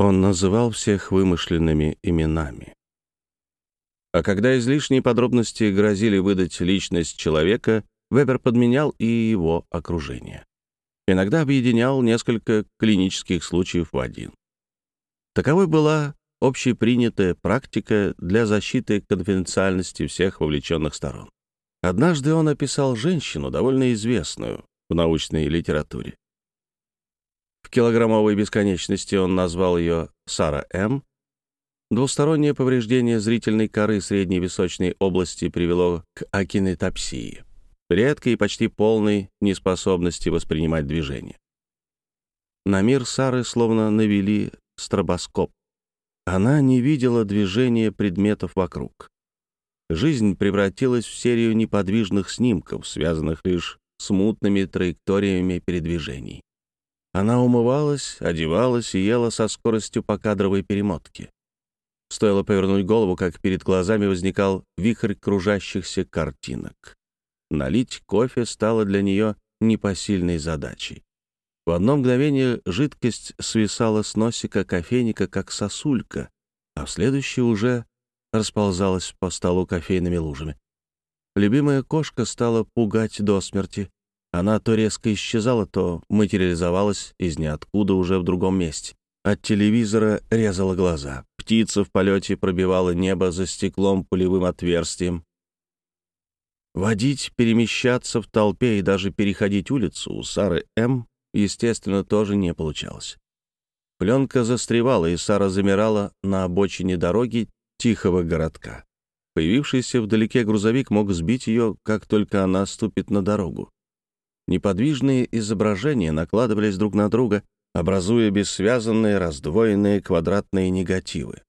Он называл всех вымышленными именами. А когда излишние подробности грозили выдать личность человека, Вебер подменял и его окружение. Иногда объединял несколько клинических случаев в один. Таковой была общепринятая практика для защиты конфиденциальности всех вовлеченных сторон. Однажды он описал женщину, довольно известную в научной литературе. В килограммовой бесконечности он назвал ее Сара М. Двустороннее повреждение зрительной коры средней височной области привело к акинетопсии, редкой и почти полной неспособности воспринимать движение. На мир Сары словно навели стробоскоп. Она не видела движения предметов вокруг. Жизнь превратилась в серию неподвижных снимков, связанных лишь с мутными траекториями передвижений. Она умывалась, одевалась и ела со скоростью покадровой перемотки. Стоило повернуть голову, как перед глазами возникал вихрь кружащихся картинок. Налить кофе стало для нее непосильной задачей. В одно мгновение жидкость свисала с носика кофейника, как сосулька, а в следующее уже расползалась по столу кофейными лужами. Любимая кошка стала пугать до смерти. Она то резко исчезала, то материализовалась из ниоткуда уже в другом месте. От телевизора резала глаза. Птица в полете пробивала небо за стеклом пулевым отверстием. Водить, перемещаться в толпе и даже переходить улицу у Сары М., естественно, тоже не получалось. Пленка застревала, и Сара замирала на обочине дороги тихого городка. Появившийся вдалеке грузовик мог сбить ее, как только она ступит на дорогу. Неподвижные изображения накладывались друг на друга, образуя бессвязанные, раздвоенные квадратные негативы.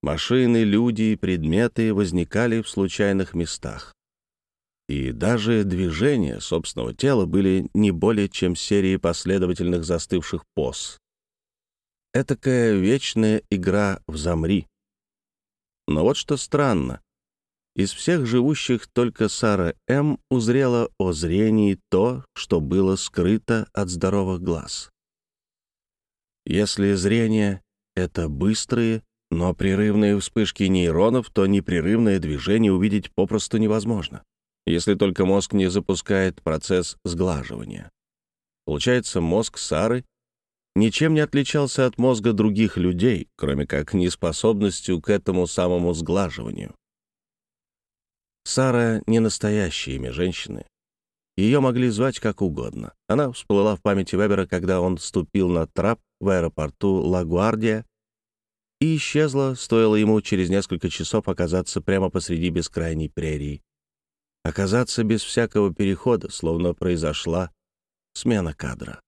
Машины, люди и предметы возникали в случайных местах. И даже движения собственного тела были не более чем серии последовательных застывших поз. Этакая вечная игра в «замри». Но вот что странно. Из всех живущих только Сара М. узрела о зрении то, что было скрыто от здоровых глаз. Если зрение — это быстрые, но прерывные вспышки нейронов, то непрерывное движение увидеть попросту невозможно, если только мозг не запускает процесс сглаживания. Получается, мозг Сары ничем не отличался от мозга других людей, кроме как неспособностью к этому самому сглаживанию. Сара — не настоящее имя женщины. Ее могли звать как угодно. Она всплыла в памяти Вебера, когда он ступил на трап в аэропорту Лагуардия и исчезла, стоило ему через несколько часов оказаться прямо посреди бескрайней прерии. Оказаться без всякого перехода, словно произошла смена кадра.